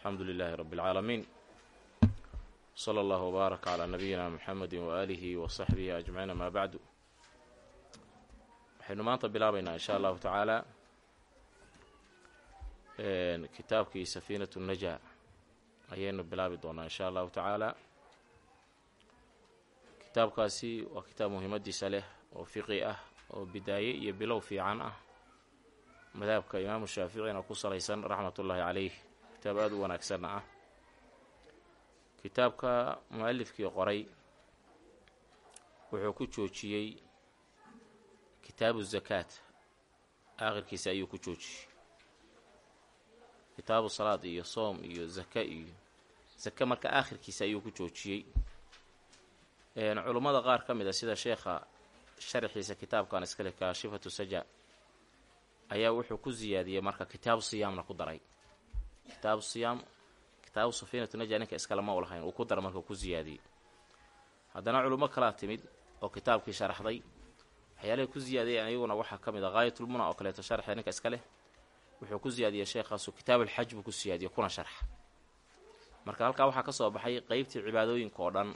alxamdu lilaahi rabbi اlcaalamiin sala allahu wbaarak calaa nabiyina muxamedi waaalihi wa saxbihi ajmaciin amaa bacdu waxaynu maanta bilaabaynaa in sha allahu tacaala kitaabkii safiinatu najaa ayaynu bilaabi doonaa in sha allahu tacaala kitaabkaasi waa kitaab muhiimadiisa leh oo fiqi ah oo bidaaye iyo bilow fiican ah. Madhabka imaamu shaaficina ku salaysan raxmatullaahi caleyh kitaab aada u wanaagsanna ah. Kitaabka mu'alifkii qoray wuxuu ku joojiyey kitaabu zakaat. Aakhirkiisa ayuu ku joojiyey. Kitaabu salaad iyo soom iyo zaka iyo zaka marka aakhirkiisa ayuu ku joojiyey. Culummada qaar ka mid a sida sheekha sharxiisa kitaabkan iskale kaashifatu saja ayaa wuxuu ku siyaadiyey marka kitaabu siyaamna ku daray kitaabu siyaam kitaabu safiinatu naja ninka iskalema u lahayn uu ku dara marka ku siyaadiyey haddana culummo kalaa timid oo kitaabkii sharaxday waxyaalahay ku siyaadiyeen ayaguna waxaa ka mid a haayatulmuna oo kaleeto sharxee ninka iska leh. Wuxuu ku siyaadiyey sheekhaasu kitaabulxaj buu ku siyaadiyey kuna sharxa marka halkaa waxaa ka soo baxay qeybtii cibaadooyinka oo dhan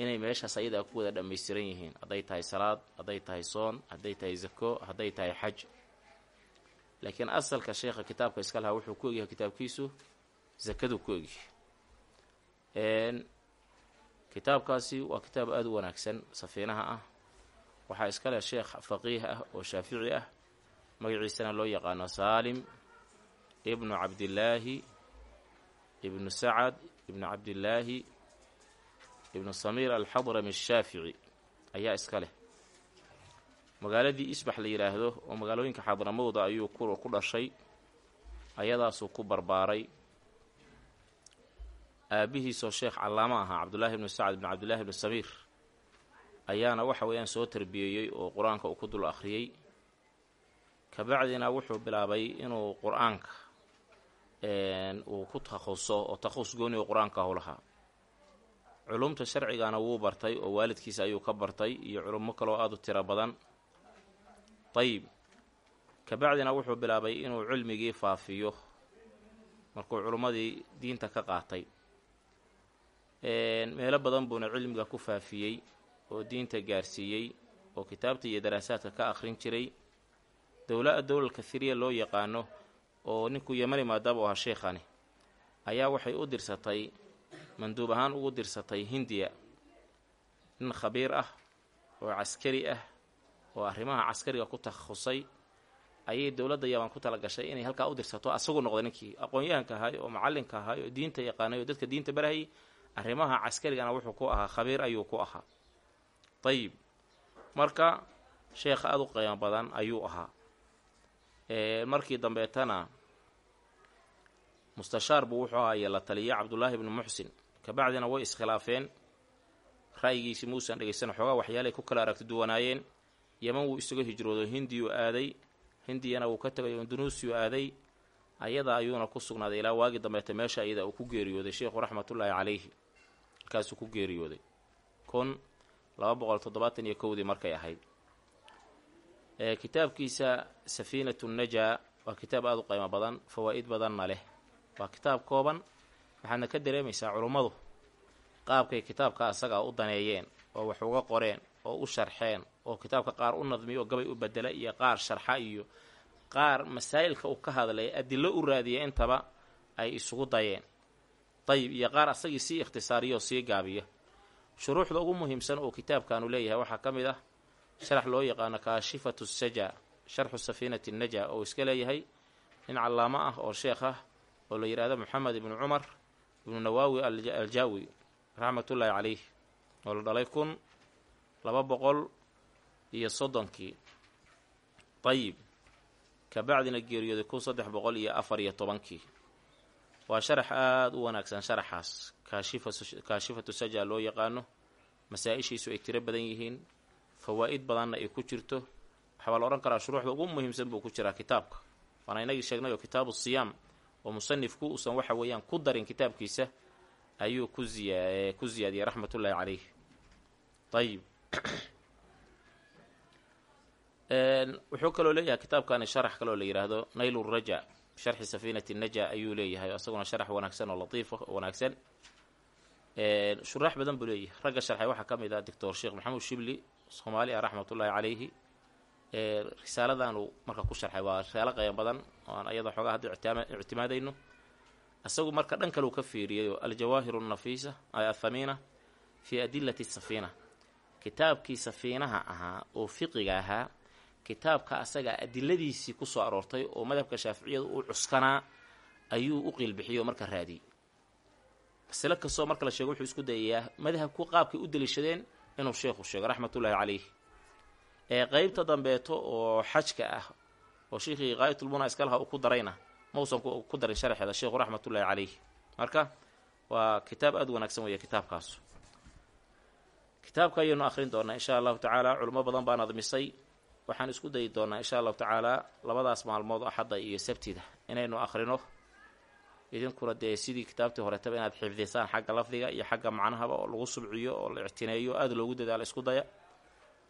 inay meeshaas ayadaa ku wada dhammaystiran yihiin. Hadday tahay salaad hadday tahay soon hadday tahay zako hadday tahay xaj laakiin asalka sheekha kitaabka iska lahaa wuxuu ku egyahay kitaabkiisu zakaduu ku egyahay kitaabkaasi waa kitaab aada u wanaagsan safiinaha ah. Waxaa iska leh sheekh faqiih ah oo shaafici ah. Magaciisana loo yaqaano saalim ibnu cabdillaahi ibnu sacad ibnu cabdillaahi ibnu samiir alxadrami ashaafici ayaa iska leh magaaladii isbax la yidhaahdo oo magaalooyinka xadramowda ayuu ku dhashay ayadaasuu ku barbaaray. Aabihiisoo sheekh callaamo ahaa cabdullaahi ibnu sacad ibnu cabdillahi ibnu samiir ayaana waxa weeyaan soo tarbiyeeyey oo qur'aanka uu ku dul akhriyey. Kabacdina wuxuu bilaabay inuu qur'aanka uu ku takhuso oo takhus gooniga qur'aanka ahu lahaa. Culumta sharcigana wuu bartay oo waalidkiisa ayuu ka bartay iyo culummo kaloo aada u tiro badan dayib kabacdina wuxuu bilaabay inuu cilmigii faafiyo. Markuu culummadii diinta ka qaatay. Meelo badan buuna cilmiga ku faafiyey oo diinta gaarsiiyey oo kitaabta iyo daraasaadka ka akhrin jiray. Dowla dowlal kahiriya loo yaqaano oo ninkuu yemani maadaama u ahaa sheekhani ayaa waxay u dirsatay manduub ahaan ugu dirsatay hindiya. Nin khabiir ah oo caskari ah oo arrimaha caskariga ku takhusay ayay dowladda yaman ku tala gashay inay halkaa u dirsato asagu noqday ninkii aqoon-yahanka ahay oo macallinka ahay oo diinta yaqaanay oo dadka diinta barahayay arrimaha caskarigana wuxuu ku ahaa khabiir ayuu ku ahaa. Dayib marka sheekh aada u qiimo badan ayuu ahaa. Markii dambeetana mustashaar buu wuxuu ahaaye la taliya cabdullaahi ibnu muxsin. Kabacdina way iskhilaafeen. Ra'yigiisi muusan dhegaysan xoogaa waxyaalay ku kala aragti duwanaayeen yeman wuu isaga hijroodo hindiyuu aaday hindiyana wuu ka tegay indunuusiyu aaday ayada ayuuna ku sugnaaday. Ilaa waagii dambeeta meesha ayada uu ku geeriyooday sheikhu raxmatullaahi calayhi markaasuu ku geeriyooday. Kun laba boqol toddobaatan iyo kowdii markay ahayd. Kitaabkiisa safiinatu najaa waa kitaab aada u qiimo badan fawaa'id badanna leh. Waa kitaab kooban waxaadna ka dareemaysaa culummadu qaabkay kitaabka asagaa u daneeyeen oo wax uga qoreen oo u sharxeen oo kitaabka qaar u nadmiyo oo gabay u bedela iyo qaar sharxa iyo qaar masaa'ilka uu ka hadlay adilo u raadiya intaba ay isugu dayeen. Dayib iyo qaar asagii sii ikhtisaariya oo sii gaabiya shuruuxda ugu muhiimsan oo kitaabkaanu leeyahay waxaa ka mid ah sharax loo yaqaano kaashifatu saja sharxu safiinati naja oo iska leeyahay nin callaamo ah oo sheekh ah oo la yidhaahdo moxamed ibnu cumar ibnu nawaawi aljaawi raxmatullaahi caleyh oo la dhalay kun laba boqol iyo soddonkii. Dayib kabacdina geeriyooday kun saddex boqol iyo afar iyo tobankii. Waa sharax aada u wanaagsan sharaxaas. Kaashifatu saja loo yaqaano. Masaa-ishiisu ay tiro badan yihiin. Fawaa'id badanna ay ku jirto. Waxbaa la odhan karaa shuruuxda ugu muhiimsan buu ku jiraa kitaabka. Waana inagii sheegnay oo kitaabu siyaam oo musanifku uusan waxa weeyaan ku darin kitaabkiisa ayuu ku ziya ku ziyaadiyey raxmatullaahi caleyh ayib wuxuu kaloo leeyahay kitaabkani sharax kaloo la yidhaahdo naylu raja. Sharxi safiinati naja ayuu leeyahay isaguna sharax wanaagsan oo latiif oo wanaagsan shuraax badan buu leeyahay. Ragga sharxay waxaa ka mid ah doctor sheekh maxamuud shibli soomaali ah raxmatullaahi calayhi. Risaaladanu marka ku sharxay waa risaalo qeyban badan oan ayada xoogaa hadda ictimaadayno. Isagu marka dhan kaleu ka fiiriyay oo aljawaahiru nafiisa athamiina fii adilati safiina kitaabkii safiinaha ahaa oo fiqiga ahaa kitaabka asaga adiladiisii ku soo aroortay oo madhabka shaaficiyada uu cuskanaa ayuu u qiilbixiyay oo marka raadiyey masale kastoo marka la sheego wuxuu isku dayayaa madhabku qaabkay u daliishadeen inuu sheekhu sheego raxmatullaahi calayh ee qeybta dambeeto oo xajka ah oo sheikhii qaayatulmuna iskalaha uu ku darayna mausan ku darin sharxeeda sheekhu raxmatullaahi calayh marka waa kitaab aada u wanaagsan weeye kitaabkaas kitaabka ayaynu akhrin doonaa insha allahu tacaala. Culimo badan baa nadmisay waxaan isku dayi doonaa insha allahu tacaalaa labadaas maalmood axadda iyo sabtida inaynu akhrino. Idinkuna dee sidii kitaabtii horetaba inaad xifdisaan xagga lafdiga iyo xagga macnahaba oo lagu subciyo oo la ictineeyo aada loogu dadaalo isku daya.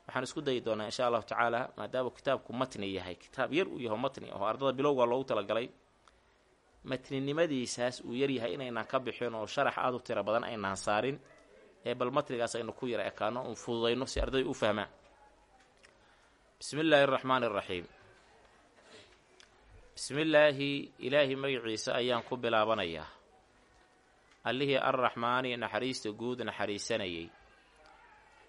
Waxaan isku dayi doonaa insha allahu tacaala maadaama kitaabku matni yahay kitaab yar uu yaho matni oo ardada bilowga loogu talagalay. Matninimadiisaas uu yaryahay inaynaan ka bixin oo sharax aada u tiro badan aynaan saarin ee bal matnigaas aynu ku yara ekaano un fududayno si arday u fahmaan. Bismi illaahi araxmaani araxiim bismi illaahi ilaahi magaciisa ayaan ku bilaabanayaa. Allihii arraxmaani naxariista guud naxariisanayey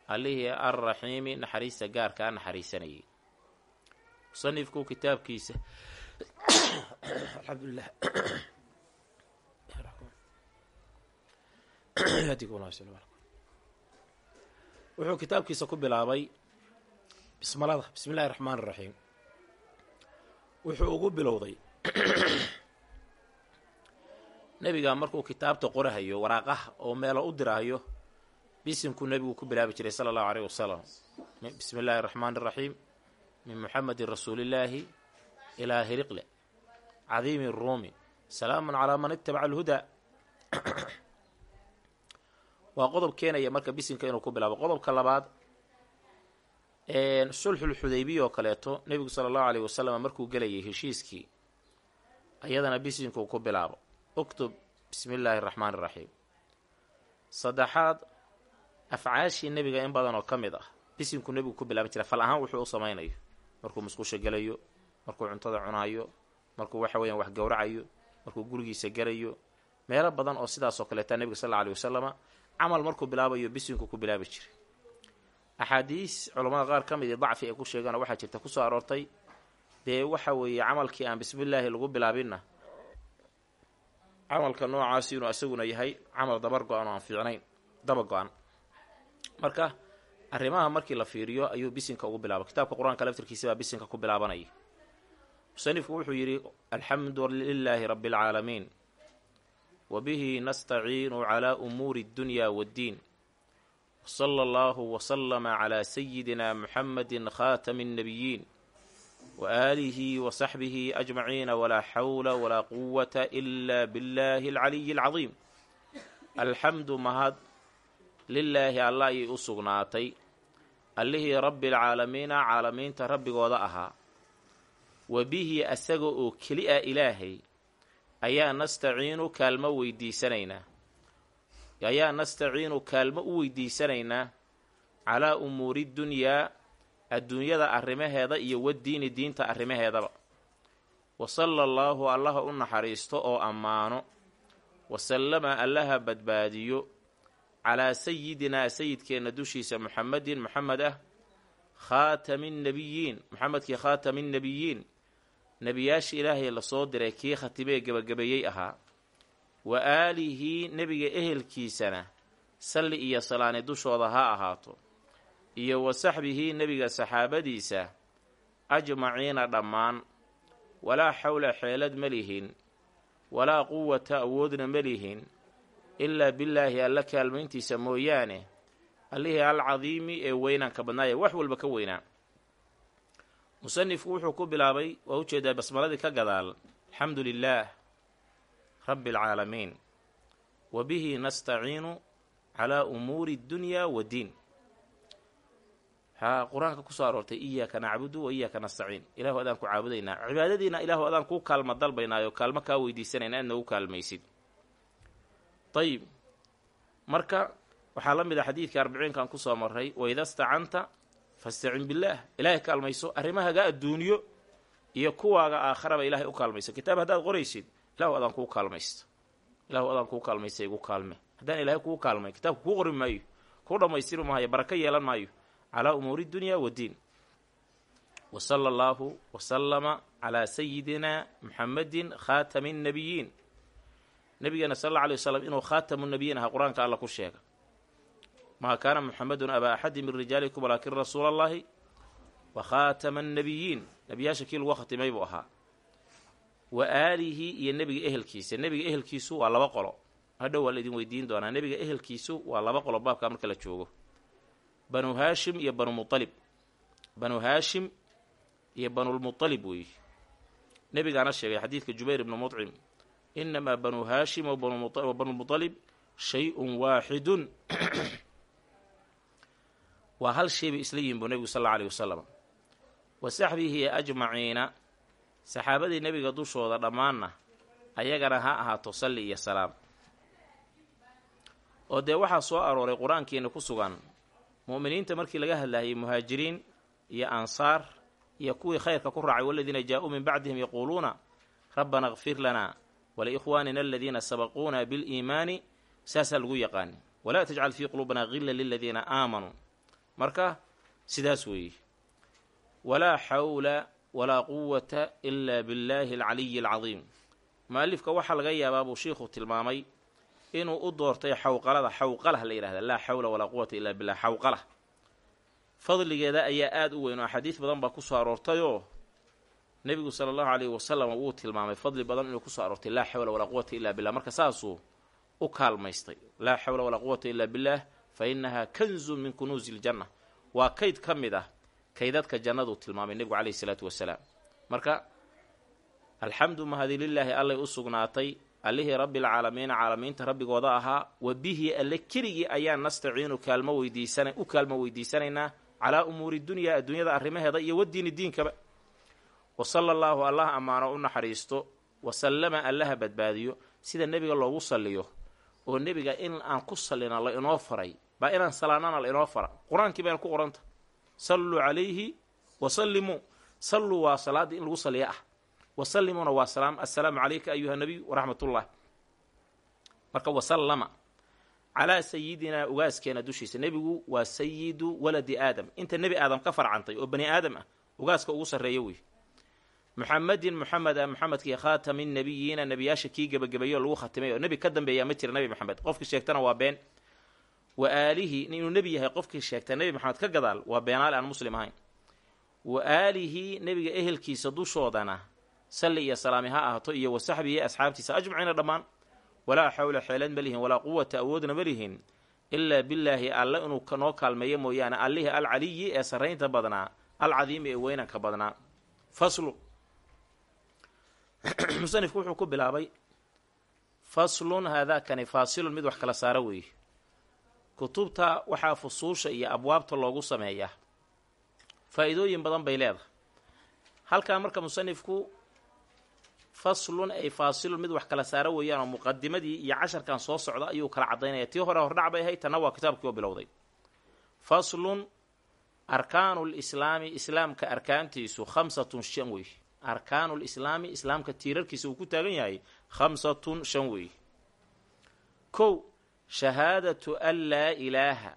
allihii arraxiimi naxariista gaarkaa naxariisanayey musanifku kitaabkiisa. Alxamdulilah wuxuu kitaabkiisa ku bilaabay bismalada bismi illahi raxmaan iraxiim wuxuu ugu bilowday nebiga markuu kitaabta qorahayo waraaqaha oo meelo u dirahayo bisimkuu nebigu ku bilaabi jiray sala allahu aleyh wasalam bismi illaahi araxmaan iraxiim min muxamedin rasuulillaahi ilaa hiriqle. Cadiimi ruumi salaamun calaa man itabaca alhudaa waa qodob keenaya marka bisimka inuu ku bilaabo. Qodobka labaad sulxulxudaybiya oo kaleeto nebigu sala allahu aleyh wasalam markuu gelayay heshiiskii ayadana bisimkuu ku bilaabo. Uktub bismi illaahi araxmaan iraxiim saddexaad afcaashii nebiga in badan oo ka mid ah bisimkuu nebigu ku bilaaban jira fal ahaan wuxuu u samaynayo. Markuu musqusha gelayo markuu cuntada cunayo markuu waxa weeyaan wax gowracayo markuu gurigiisa gelayo. Meelo badan oo sidaasoo kaleeta nebiga sal alla aley wasalama camal markuu bilaabayo bisimku ku bilaabi jiray. Axaadiis culammada qaar ka mid i dacfi ay ku sheegaan waxaa jirta ku soo aroortay dee waxa weeye camalkii aan bismillaahi lagu bilaabinna camalka noocaasi inuu isaguna yahay camal dabar go-an oo aan fiicnayn daba go-an. Marka arrimaha markii la fiiriyo ayuu bisinka ugu bilaaba kitaabka qur'aanka laftirkiisa baa bisinka ku bilaabanaya musanifku wuxuu yidhi alxamdu lilaahi rabbi alcaalamiin wa bihi nastaciinu calaa umuuri اddunya waddiin wsala allahu wasalama calaa sayidina muxamedi khaatami اnnabiyiin waaalihi wa saxbihi ajmaciina walaa xawla walaa quwata ila biاllahi alcaliyi alcadiim alxamdu mahad lilaahi alla ayay u sugnaatay allihii rabbi alcaalamiina caalamiinta rabbigooda ahaa wa bihi asaga oo keli ah ilaahay ayaa nastaciinu kaalmo weydiisanaynaa. Ayaa nastaciinu kaalmo u weydiisanaynaa calaa umuuri dunyaa adduunyada arrimaheeda iyo waddiini diinta arrimaheedaba. Wa sala allaahu allaha u naxariisto oo ammaano. Wasallama allaha badbaadiyo calaa sayidinaa sayidkeenna dushiisa muxamedin moxamed ah khaatami nnebiyiin moxamedkii khaatami nnebiyiin nebiyaasha ilaahay la soo diray kii khatibee gebagabeeyey ahaa. Wa aalihi nebiga ehelkiisana salli iyo salaani dushooda ha ahaato. Iyo wa saxbihi nebiga saxaabadiisa ajmaciina dhammaan. Walaa xawla xeelad ma lihin walaa quwata awoodna ma lihin ilaa billaahi alla kaalmayntiisa mooyaane allihii alcadiimi ee weynaanka badnaaya wax walba ka weynaa musanifku wuxuu ku bilaabay waa u jeedaa basmaladii ka gadaal alxamdu lilaah rabbi alcaalamiin wa bihi nastaciinu calaa umuuri اddunya waddiin waxaa qur'aanka ku soo aroortay iyaaka nacbudu wa iyaaka nastaciin. Ilahu adaan ku caabudaynaa cibaadadiina ilahu adaan kuu kaalma dalbaynaayo kaalmo kaa weydiisanayna aad noogu kaalmaysid. Ayib marka waxaa la mid a xadiidka arbiciinkan ku soo maray waida stacanta fastacin billaah ilaahay kaalmayso arrimahaga adduuniyo iyo kuwaaga aakharaba ilahay u kaalmayso. Kitaab haddaad qoraysid ilahu adaan kuu kaalmaysto. Ilahu adaan kuu kaalmaysta igu kaalme. Haddaan ilaahay kuu kaalmay kitaabka kuu qori maayo kuu dhammaystiri maayo baraka yeelan maayo calaa umuuri dunya waddiin wa sala allahu wasalama calaa sayidina muxamedin khaatami nnabiyiin nabigeena sal alla alay wasalam inuu khaatamu nabiyiin ahaa qur'aanka alla ku sheega maa kaana muxamedun abaa axadi min rijaalikum walaakin rasuula allahi wa khaatama annabiyiin nebiyaasha kii lagu khatimay buu ahaa. Wa aalihi iyo nebiga ehelkiisa. Nebiga ehelkiisu waa laba qolo. Hadhow waa laidin weydiin doonaa. Nebiga ehelkiisu waa laba qolo baabka marka la joogo. Banu haashim iyo banu mualib banu haashim iyo banulmualib weeye nebigaana sheegay xadiidka jubayr ibnu mudcim inamaa banu haashim wa banulmualib shay-un waaxidun waa hal shay bay isla yihiin buu nebigu sal alla alayh wasalam wa saxbihi ajmaciina saxaabadii nebiga dushooda dhammaanna ayagana ha ahaato salli iyo salaam. Oo dee waxaa soo arooray qur'aankiina ku sugan mu'miniinta markii laga hadlaayay muhaajiriin iyo ansaar iyo kuwii khayrka ku raacay waladiina jaa-uu min bacdihim yaquuluuna rabbana kfir lana waliikhwaanina aladiina sabaquuna biliimaani saasaa lagu yaqaani. Walaa tajcal fii quluubina gila liladiina aamanuu marka sidaas weeye walaa xawla walaa quwata ila billaahi alcaliyi alcadiim mu'alifka waxaa laga yaabaa buu shiikhu tilmaamay inuu u doortay xawqalada xawqalah la yidhahda laa xawla walaa quwata illa billah xawqalah fadligeeda ayaa aada u weyn oo axaadiis badan baa ku soo aroortayoo nebigu sala allahu alayhi wasalam wuu tilmaamay fadli badan inuu ku soo aroortay laa xawla walaa quwata illa billah marka saasuu u kaalmaystay laa xawla walaa quwata illa billaah fa innahaa kanzun min kunuusi iljanna waa kayd ka mid ah kaydadka jannaduu tilmaamay nebigu calayhi isalaatu wasalaam marka alxamdu mahadi lilaahi allay u sugnaatay allihii rabbilcaalamiina caalamiinta rabbigooda ahaa wa bihi alle keligii ayaan nastaciinu kaalmo weydiisana u kaalmo weydiisanaynaa calaa umuuri dunyaa adduunyada arrimaheeda iyo wadiini diinkaba wa sala allaahu allah ammaano u naxariisto wasallama allaha badbaadiyo sida nebiga loogu salliyo oo nebiga in aan ku sallina la inoo faray baa inaan salaanana la inoo fara. Qur'aankii bayna ku qoranta. Salluu calayhi wa sallimuu salluu waa salaaddii in lagu salliya ah. Wasallimuuna waa salaam. Assalaamu calayka ayuha nabiy waraxmatullah marka wasallama calaa sayidinaa ugaaskeena dushiisa. Nebigu waa sayidu waladi aadam. Inta nebi aadam ka farcantay oo bani aadam ah ugaaska ugu sarreeya wey. Muxamedin muxamed a muxamedkii khaatami nabiyiina nebiyaasha kii gebagabeeyo lagu khatimay oo nebi ka dambeeyaa ma jira nebi maxamed qofkii sheegtana waa been wa aalihi inuu nebi yahay qofkii sheegta nebi maxamed ka gadaal waa beenaale aan muslim ahayn. Wa aalihi nebiga ehelkiisa dushoodana salli iyo salaami ha ahaato iyo wa saxbihi asxaabtiisa ajmaciina dhammaan. Walaa xawla xeelad ma lihin walaa quwata awoodna ma lihin ilaa billaahi alle inuu noo kaalmeeyo mooyaane allihii alcaliyi ee sarraynta badnaa alcadiimi ee weynanka badnaa. Faslu. Musanifku wuxuu ku bilaabay faslun haadaakani faasilun mid wax kala saaro weeye kutubta waxaa fusuusha iyo abwaabta loogu sameeyaa faa-iidooyin badan bay leedahay. Halkan marka musanifku faslun ay faasilun mid wax kala saaro weeyaan oo muqadimadii iyo casharkan soo socda ayuu kala caddaynaya. Tii hore hordhac bay ahayd tanna waa kitaabkii oo bilowday. Faslun arkaanu lislaami islaamka arkaantiisu khamsatun shan wey arkaanu lislaami islaamka tiirarkiisa uu ku taagan yahay khamsatun shan wey kow shahaadatu an laa ilaaha.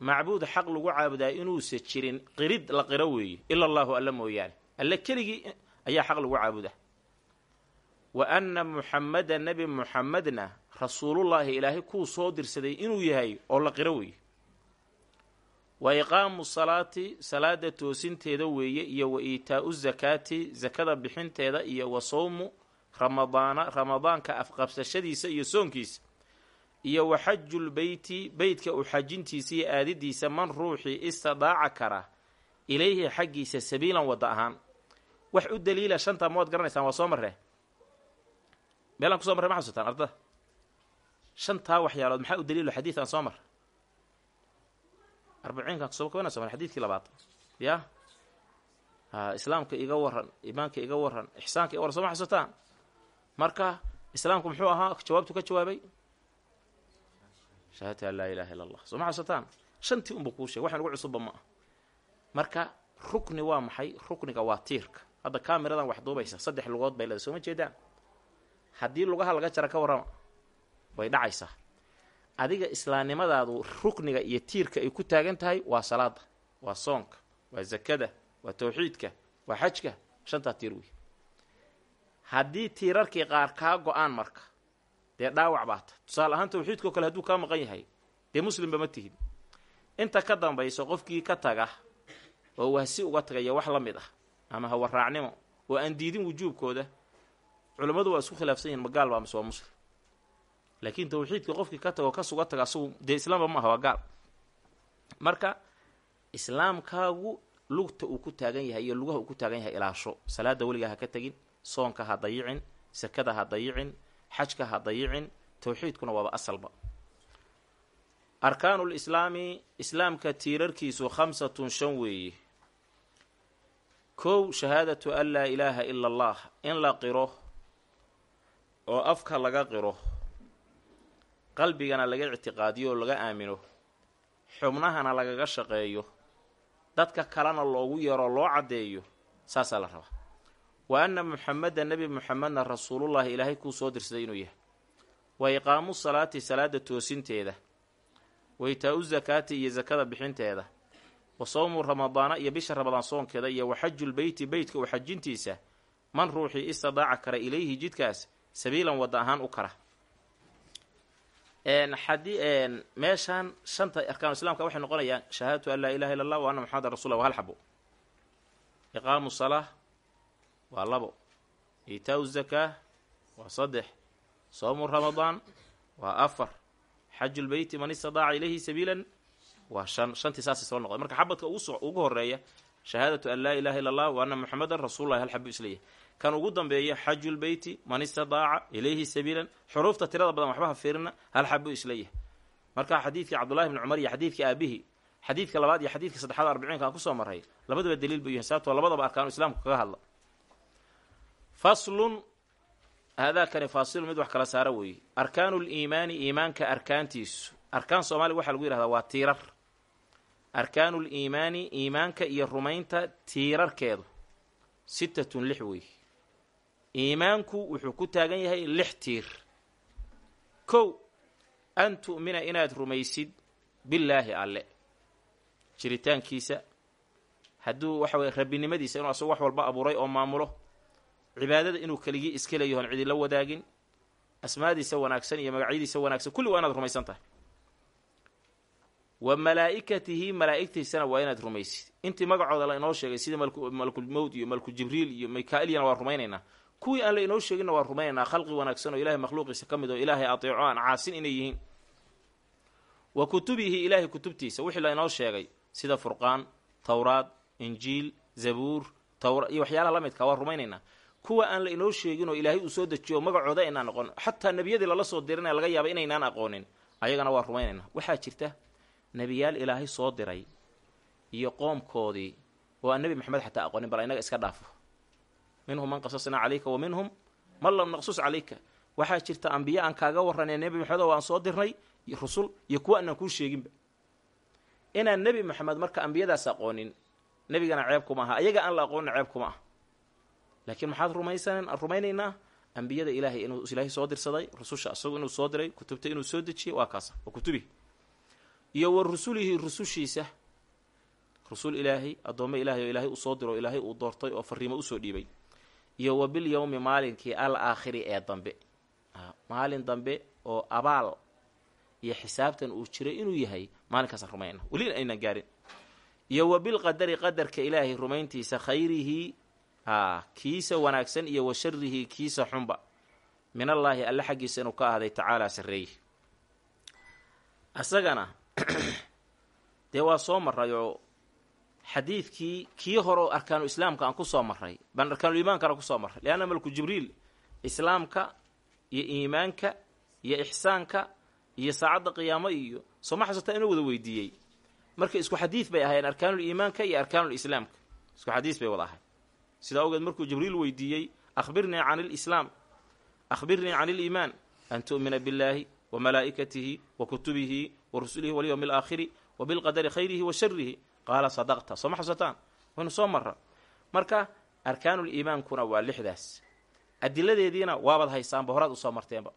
Macbuud xaq lagu caabudaa inuusa jirin qirid la qiro weeye ila allahu alla mooyaane. Alle keligii ayaa xaq lagu caabuda wa anna muxameda nebi muxamedna rasuulullaahi ilaahay kuu soo dirsaday inuu yahay oo la qiro weeye wa iqaamu salaati salaada toosinteeda weeye iyo wa iitaau zakaati zakada bixinteeda iyo wa sawmu ramadaana ramadaanka afqabsashadiisa iyo soonkiisa iyo wa xajulbeyti beytka u xajintiisa iyo aadidiisa man ruuxii istidaaca kara ilayhi xaggiisa sabiilan wadda ahaan. Wax u daliila shantaa ma waad garanaysaan waa soo marree? Meelaan kuso marray ma xasuutaan ardada shantaa waxyaalood maxaa u daliilo xadiid aan soo mar? Arbaciinkan soo kabanayso mar xadiidkii labaad. Ya? Islaamka iga waran iimaanka iga waran ixsaanka iga waran soo ma xasuutaan marka islaamku muxuu ahaa? Jawaabtu ka jawaabay shahaadati an laa ilaha illa allah soo ma xasuutaan shantii unbuu kuu sheegay waxaan ugu cusubba ma ah marka rukni waa maxay? Rukniga waa tiirka. Hadda kaamiradan wax duubaysa saddex lugood bay leedahay soo ma jeedaan? Haddii lugaha laga jara ka warrama way dhacaysaa adiga islaamnimadaadu rukniga iyo tiirka ay ku taagan tahay waa salaada waa soonka waa zakada waa tawxiidka waa xajka shantaa tiir wey haddii tiirarkii qaar kaa go'aan marka dee dhaawac baata tusaale ahaan tawxiidkao kale hadduu kaa maqan yahay dee muslimba ma tihid. Inta ka dambayso qofkii ka taga oo wahsi uga tagaya wax la mid ah ama hawaraacnimo oo aan diidin wujuubkooda culammadu waa isku khilaafsan yihiin ma gaal baa mise waa muslim laakiin tawxiidka qofkii ka tago kasuga taga asagu dee islaamba ma aha waa gaal. Marka islaamkaagu lugta uu ku taagan yahay iyo lugaha uu ku taagan yahay ilaasho. Salaada weligaa ha ka tegin soonka ha dayicin sakada ha dayicin xajka ha dayicin tawxiidkuna waaba asalba. Arkaanu lislaami islaamka tiirarkiisu khamsatun shan weeye kow shahaadatu an laa ilaaha ila allah in la qiro oo afka laga qiro qalbigana laga ictiqaadiyo oo laga aamino xubnahana lagaga shaqeeyo dadka kalena loogu yeero loo caddeeyo saasaa la rabaa wa anna muxameda nebi muxamedna rasuulullahi ilaahay kuu soo dirsaday inuu yahay. Wa iqaamu salaati salaada toosinteeda. Wa itaa-u zakaati iyo sakada bixinteeda. Wa sawmu ramadaana iyo bisha ramadaan soonkeeda iyo wa xajulbeyti beytka u xajintiisa. Man ruuxii istidaaca kara ilayhi jidkaas sabiilan wadda ahaan u kara. Meeshaan shanta arkaanu islamka waxay noqonayaan shahaadatu an laa ilaha illa allah wa anna maxamedan rasul waa hal xabo iqaamu salaa waa labo. Iitaau zakaa waa saddex. Soomu ramadaan waa afar. Xajulbeyti man istidaaca ilayhi sabiilan waa shan. Shantii saasay soo noqday marka xabadka ugu horreeya shahaadatu an laa ilaha illa allah wa anna rasuulullahi hal xabo is leeyahay. Kan ugu dambeeya xajulbeyti man istidaaca ilayhi sabiilan xuruufta tirada badan waxba ha fiirina hal xabo is leeyahay. Marka xadiidkii cabdullahi bni cumar iyo xadiidkii aabihi xadiidka labaad iyo xadiidka saddexaad arbiciinka aan ku soo maray labadaba daliil bay yihiin sababtoo labadaba arkaanu islaamku kaga hadla faslun haadaakani faasilu mid wax kala saara weeye arkaanu liimaani iimaanka arkaantiisu. Arkaan soomaaliga waxaa lagu yihahdaa waa tiirar. Arkaanu liimaani iimaanka iyo rumaynta tiirarkeedu sittatun lix weeye iimaanku wuxuu ku taagan yahay lix tiir. Kow an tu'mina inaad rumaysid billaahi alle. Jiritaankiisa hadduu waxa weye rabbinimadiisa inuu asagu wax walba abuuray oo maamulo cibaadada inuu keligii iska leeyaho on cidila wadaagin asmaadiisa wanaagsan iyo magacyadiisa wanaagsan kulli waa inaad rumaysan tahay. Wa malaa'ikatihi malaa'igtiisana waa inaad rumaysid. Intii magacooda la inoo sheegay sida malkulmowd iyo malku jibriil iyo mika-ilyana waa rumaynaynaa. Kuwii aan la inoo sheeginna waa rumaynaynaa khalqi wanaagsan oo ilahay makhluuqiisa ka mid oo ilaahay ateeco aan caasin inay yihiin. Wa kutubihi ilaahay kutubtiisa wixii la inoo sheegay sida furqaan towraad injiil zabuur tawra iyo waxyaalaha la midka waa rumaynaynaa kuwa aan la inoo sheegin oo ilaahay uu soo dejiyo magacooda aynaan aqoon xataa nebiyadii lala soo dirinaya laga yaaba inaynaan aqoonin ayagana waa rumaynaynaa waxaa jirta nebiyaal ilaahay soo diray iyo qoomkoodii oo aan nebi maxamed xataa aqoonin bal inaga iska dhaafo. Minhum man qasasnaa calayka wa minhum man lam naqsus calayka. Waxaa jirta ambiye aan kaaga warranay nebi maxamed oo aan soo dirnay rusul iyo kuwa aanaan kuu sheeginba. Inaan nebi maxamed marka ambiyadaas aqoonin nebigana ceeb kuma aha. Ayaga aan la aqoonin ceeb kuma ah laakiin maxaad rumaysan rumaynaynaa ambiyada ilaahay inuu ilaahay soo dirsaday rususha isagu inuu soo diray kutubta inuu soo dejiyey waa kaasa wa kutubihi iyo wa rusulihi rusushiisa rusul ilaahay addoommo ilaahay oo ilaahay uu soo diro ilaahay uu doortay oo fariimo u soo dhiibay. Iyo wa bil yowmi maalinkii al aakhiri ee dambe. Maalin dambe oo abaal iyo xisaabtan uu jiray inuu yahay maalinkaasaan rumayna welina aynan gaarin. Iyo wa bilqadari qadarka ilaahay rumayntiisa khayrihi a kiisa wanaagsan iyo wa sharihi kiisa xunba. Min allaahi alle xaggiisa inuu ka ahday tacaalaa sarreeye isagana dee waa soo maray oo xadiidkii kii hore oo arkaanu islaamka aan ku soo maray baan arkaanuliimaankana ku soo maray leanna malku jibriil islaamka iyo iimaanka iyo ixsaanka iyo saacadda qiyaamo iyo soo ma xasuutaa inuu wada weydiiyey. Marka isku xadiid bay ahaayeen arkaanul iimaanka iyo arkaanul islaamka. Isku xadiis bay wada ahay sidaa awgeed markuu jibriil weydiiyey akhbirnii can ilislaam akhbirnii can iliimaan an tu'mina billaahi wa malaa'ikatihi wa kutubihi wa rusulihi walyowmi alaakhiri wa bilqadari khayrihi wa sharihi qaala sadaqta. Soo ma xusataan? Waynu soo marra. Marka arkaanul iimaankuna waa lixdaas. Adiladeediina waabad haysaanba horaad u soo marteenba.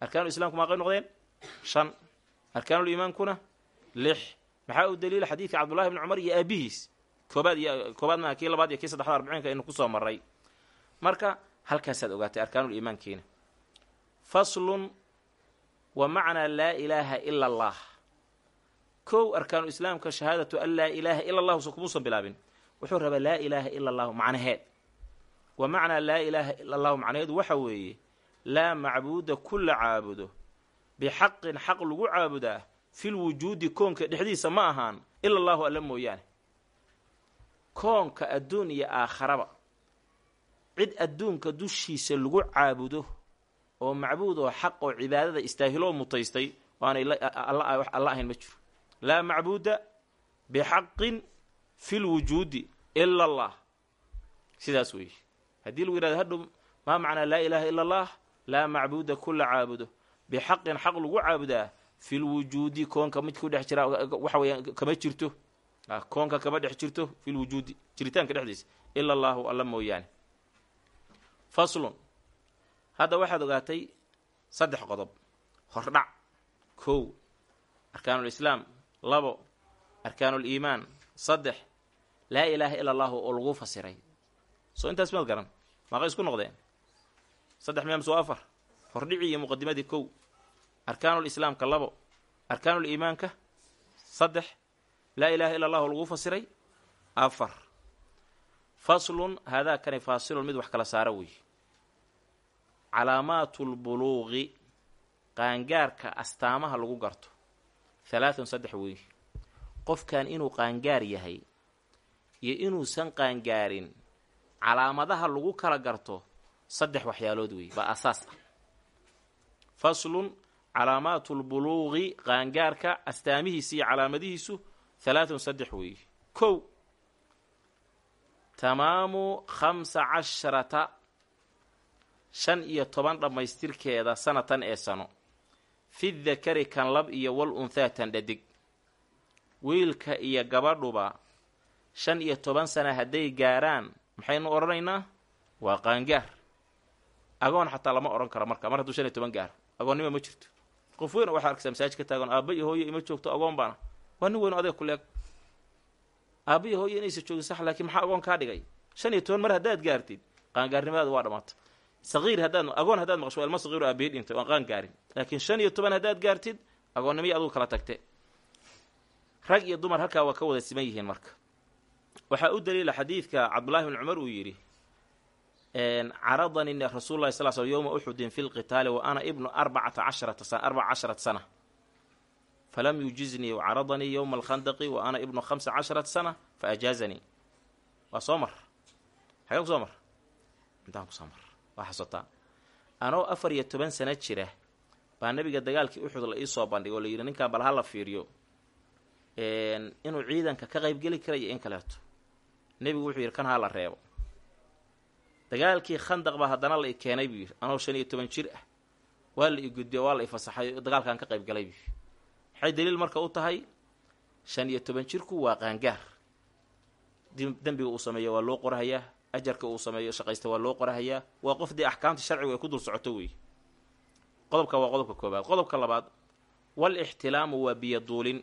Arkaanul islaamku maaqay noqdeen? Shan. Arkaanul iimaankuna lix. Maxaa u daliila xadiidka cabdullahi bni cumar iyo aabihiis koobaad iyo koobaad kii labaad iyo kii saddexda arbiciinka aynu ku soo marray. Marka halkaasaad ogaatay arkaanul iimaankiina. Faslun wa macnaa laa ilaaha ila allah. Kow arkaanu islaamka shahaadatu an laa ilaaha ila allahu so kumuusan bilaabin wuxuu rabaa laa ilaaha ila allahu macnaheed. Wa macnaa laa ilaaha ila allahu macnaheedu waxa weeye laa macbuuda kula caabudo. Bixaqin xaq lagu caabudaa fil wujuudi koonka dhexdiisa ma ahaan ila allahu alla mooyaane koonka adduun iyo aakharaba cid adduunka dushiisa lagu caabudo oo macbuud oo xaq oo cibaadada istaahiloo mutaystay waanay alla ahayn ma jiro. Laa macbuuda bixaqin fi lwujuudi ila allah. Sidaas weeye. Haddii lagu yihahdo hadhow maa macnaa laa ilaaha ila allah laa macbuuda kula caabudo. Bixaqin xaq lagu caabudaa fi lwujuudi koonka mid ku dhex jira waxa weya kama jirto koonka kama dhex jirto fi lwujuudi jiritaanka dhexdiisa ila allahu alla mooyaane. Faslun. Hadda waxaad ogaatay saddex qodob. Hordhac kow. Arkaanulislaam labo. Arkaanuliimaan saddex. Laa ilaaha ila allahu oo lagu fasiray. Soo intaas maad garan. Maaqay isku noqdeen? Saddex miams waa afar. Hordhicii iyo muqadimadii kow. Arkaanulislaamka labo. Arkaanuliimaanka saddex laa ilaaha ila allahu lagu fasiray? Afar. Faslun haadaa kani faasilun mid wax kala saara weeye calaamaatu lbuluuqi qaangaarka astaamaha lagu garto. Halaatun saddex weeye qofkan inuu qaangaar yahay iyo inuusan qaangaarin calaamadaha lagu kala garto saddex waxyaalood weeye baa asaas ah. Faslun calaamaatu lbuluuqi qaangaarka astaamihiisa iyo calaamadihiisu halaatun saddex weeye kow tamaamu khamsa casharata shan iyo toban dhammaystirkeeda sanatan ee sano fi dakari kan lab iyo wal unthaa tan dhadig wiilka iyo gabadhuba shan iyo toban sana hadday gaaraan maxaynu odhanaynaa waa qaangaar agoon xataa lama odhan karo marka mar hadduu shan iyo toban gaaro agoonnima ma jirto qof weyn waxaa arkaysaa masaajid ka taagan aabba iyo hooye ima joogto agoon baana waa nin weyn o adeeg ku leeg. Aabba iyo hooye inaysa joogin sax laakiin maxaa agoon kaa dhigay? Shan iyo toban mar haddaad gaartid qaangaarnimadaada waa dhammaata saqiir haddaad agoon haddaad maqsho ilma saqiiru aabbiye dhintay waan qaan gaarin laakiin shan iyo toban haddaad gaartid agoonnimii adugu kala tagte rag iyo dumar halkaa waa ka wada siman yihiin marka. Waxaa u daliila xadiidka cabdullahi bn cumar uu yidhi caradanii rasuul lahi sal sl yowma uxudin fi lqitaali wa ana ibnu arbacata casharata sana arbaca casharata sana falam yujiznii caradanii yowma alkhandaqi wa ana ibnu khamsa casharata sana fa ajaazanii waa soo mar xagee ku soo mar intaan ku soo mar waa xasotaa anoo afar iyo toban sano jira baa nabiga dagaalkii uxud la iisoo bandhigay oo la yidhi ninkan bal hala fiiriyo inuu ciidanka ka qaybgeli kara iyo in kaleeto nebigu wuxuu yidhi kan haa la reebo dagaalkii khandaq baa haddana la i keenay buu yidhi anoo shan iyo toban jir ah waa la i gudbiyo waa la i fasaxay dagaalkan ka qaybgalay buu yidhi maxay daliil marka u tahay shan iyo toban jirku waa qaangaar. Dembiga uu sameeyo waa loo qorahayaa ajarka uu sameeyo shaqaysta waa loo qorahayaa waa qof dee axkaamta sharcigu ay ku dul socoto weeye qodobka waa qodobka koobaad. Qodobka labaad wal ixtilaamu waa biyoduulin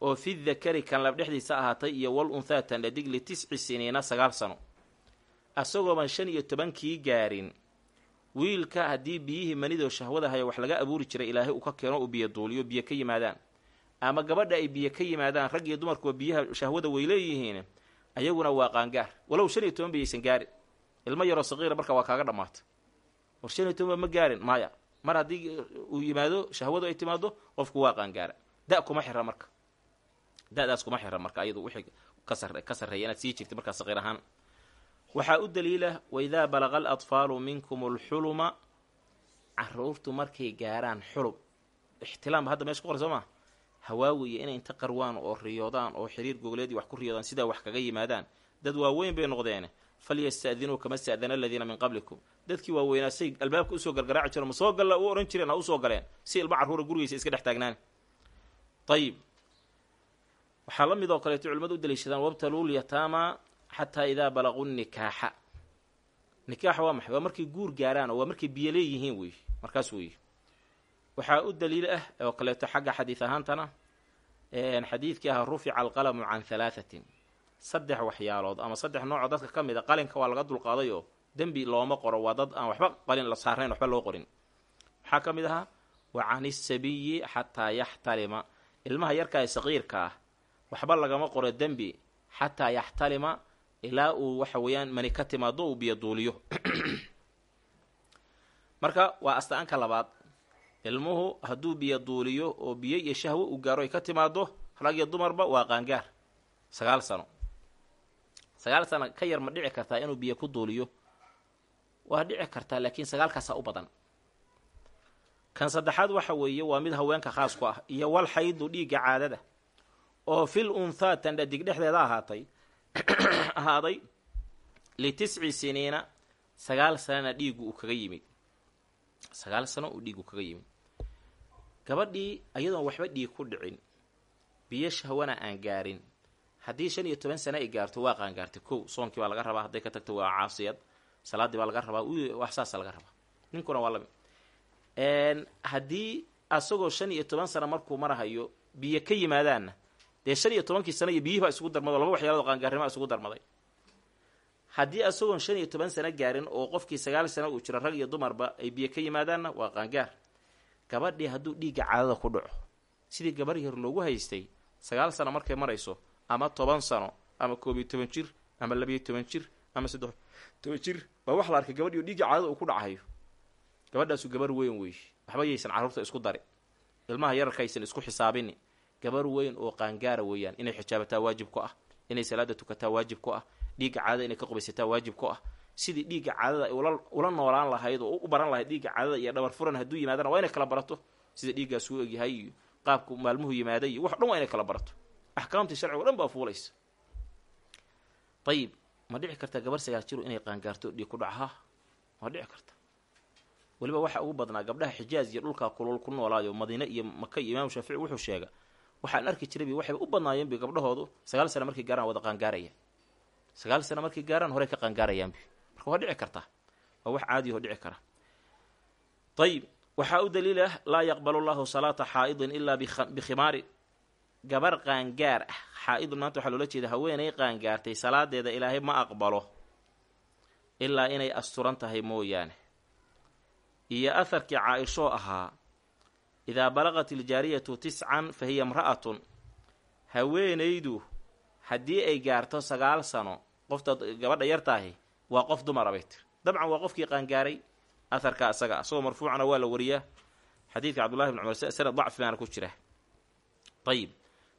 oo fi dakari kan lab dhexdiisa ahaatay iyo wal unthaa tan dhadig litisci siniina sagaal sano. Asagooban shan iyo tobankii gaarin wiilka haddii biyihii manidoo shahwada haya wax laga abuuri jiray ilaahay uu ka keeno uu biyo duuliyo biyo ka yimaadaan. Ama gabadha ay biyo ka yimaadaan rag iyo dumarkuwa biyaha shahwada way leeyihiin ayaguna waa qaangaar. Walow shan iyo toban biyaysan gaarin. Ilmo yaroo saqiira marka waa kaaga dhammaata. War shan iyo tobanba ma gaarin maya mar haddii uu yimaado shahwadu ay timaado qofku waa qaangaara. Da kuma xira marka. Da-daas kuma xira marka ayadu wixii ka sarreeya inaad sii jirtid markaa saqiir ahaan waxaa u daliila waidaa balaqa alatfaalu minkum alxuluma caruurtu markay gaaraan xulub ixtilaamba hadda meesha ku qoray soo maa hawaawiya inay inta qarwaan oo riyoodaan oo xiriir gogoleedii wax ku riyoodaan sidaa wax kaga yimaadaan. Dad waaweyn bay noqdeene falyasta'dinuu kama sta'dana aladiina min qablikum. Dadkii waaweynaa say albaabka u soo gargaraaci jiro ma soo galla u ohan jireen ha u soo galeen. Si ilma carruura gurigiisa iska dhex taagnaan. Ayib waxaa la mid oo kaleeto culimadu u daliishadaan wabtaluu lyataama xataa idaa balaquu nikaaxa. Nikaaxa waa maxay? Waa markay guur gaaraan oo waa markay biyo leeyihiin wey markaas weeye waxaa u daliil ah oo kaleeto xagga xadiid ahaantana xadiidkii ahaa rufica alqalamu can halaahatin saddex waxyaalood ama saddex noocoo dadka ka mid a qalinka waa laga dulqaaday oo dembi looma qoro waa dad aan waxba qalin la saarnayn waxba loo qorin. Waxaa ka mid ahaa wa can isabiyi xataa yaxtalima. Ilmaha yarkaa ee saqiirka ah waxba lagama qoro dembi xataa yaxtalima ilaa uu waxa weeyaan mani ka timaado uu biyo duuliyo. Marka waa astaanka labaad. Ilmuhu hadduu biyo duuliyo oo biyo iyo shahwo uu gaaro ay ka timaado rag iyo dumarba waa qaangaar. Sagaal sano. Sagaal sano ka yar ma dhici kartaa inuu biyo ku duuliyo. Waa dhici kartaa laakiin sagaalkaasaa u badan. Kan saddexaad waxa weeye waa mid haweenka khaas ku ah. Iyo wal xaydu dhiigga caadada. Oo fil unthaa tandhadig dhexdeeda ahaatay ahaaday litisci siniina sagaal sanona dhiigu uu kaga yimid. Sagaal sano uu dhiigu kaga yimid. Gabadhii ayadoon waxba dhiig ku dhicin. Biyo shahwana aan gaarin. Haddii shan iyo toban sano ay gaarto waa qaangaartay kow soonkii baa laga rabaa. Hadday ka tagto waa caasiyad salaaddii baa laga rabaa. Wax saasa laga rabaa. Ninkuna waa la mid haddii asagoo shan iyo toban sano markuu marahayo biyo ka yimaadaanna dee shan iyo tobankii sano iyo biyihii baa isugu darmado laba waxyaalood qaangaarnimaa isugu darmaday. Haddii asagoon shan iyo toban sano gaarin oo qofkii sagaal sano uu jiro rag iyo dumarba ay biyo ka yimaadaanna waa qaangaar. Gabadhii hadduu dhiigga caadada ku dhaco sidii gabar yar loogu haystay sagaal sano markay marayso ama toban sano ama koob iyo toban jir ama labiyo toban jir ama saddex toban jir baa wax la arkay gabadhii oo dhiigga caadada uu ku dhacayo. Gabadhaasu gabar weyn wey waxba yaysan carruurta isku dari. Ilmaha yararkaysan isku xisaabini gabar weyn oo qaangaara weeyaan inay xijaabataa waajib ku ah inay salaada tukataa waajib ku ah dhiigga caadada inay ka qubaysataa waajib ku ah. Sidii dhiigga caadada ay ula noolaan lahayd oo u baran lahayd dhiigga caadada iyo dhabar furan hadduu yimaadana waa inay kala barato. Sida dhiiggaasuu egyahay iyo qaabku maalmuhu yimaaday iyo wax dhan waa inay kala barato. Axkaamtii sharciga o dhan baa fuulaysa. Ayib ma dhici karta gabar sagaal jiru inay qaangaarto dhiig ku dhaca? Ha ma dhici karta. Weliba waxaa ugu badnaa gabdhaha xijaaz iyo dhulkaa kulul ku noolaayo madiine iyo maka iyo imaamu shaafici wuxuu sheega waxaan arki jirayb waxayba u badnaayeenbi gabdhahoodu sagaal sano markay gaaraan wada qaangaarayaan sagaal sano markay gaaraan horey ka qaangaarayaanbi marka waa dhici kartaa waa wax caadiyaho dhici kara. Ayib waxaa u daliil ah laa yaqbalu llahu salaata xaa'idin ilaa bikhimaari gabar qaangaar ah. Xaa-idun maanta waxaa loola jeeda haweenay qaangaartay salaadeeda ilaahay ma aqbalo. Ilaa inay asturan tahay mooyaane. Iyo aharkii caa-ishoo ahaa idaa balaqat iljaariyatu tiscan fa hiya imra'atun haweenaydu haddii ay gaarto sagaal sano qofta gabadha yar tahay waa qof dumara dabcan waa qofkii qaangaaray aharka asaga asagoo marfuucana waa la wariyaa xadiidka cabdullahi bn cumar sanad dacfi baana ku jira ayib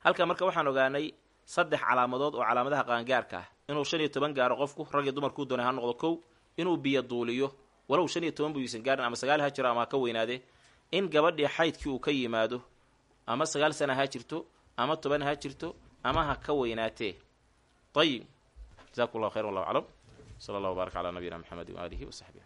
halka marka waxaan ogaanay saddex calaamadood oo calaamadaha qaangaarka ah inuu shan iyo toban gaaro qofku rag iyo dumarkuu doonay ha noqdo kow inuu biyo duuliyo walow shan iyo toban buyuusan gaarin ama sagaal ha jiro ama ha ka weynaadee in gabadhii xaydkii uu ka yimaado ama sagaal sana ha jirto ama toban ha jirto ama ha ka weynaatee. Ayib jasaku llahu khayr wallahu aclam. Sala allah wbaarak calaa nabiyina mxamedi waaalihi wasaxbih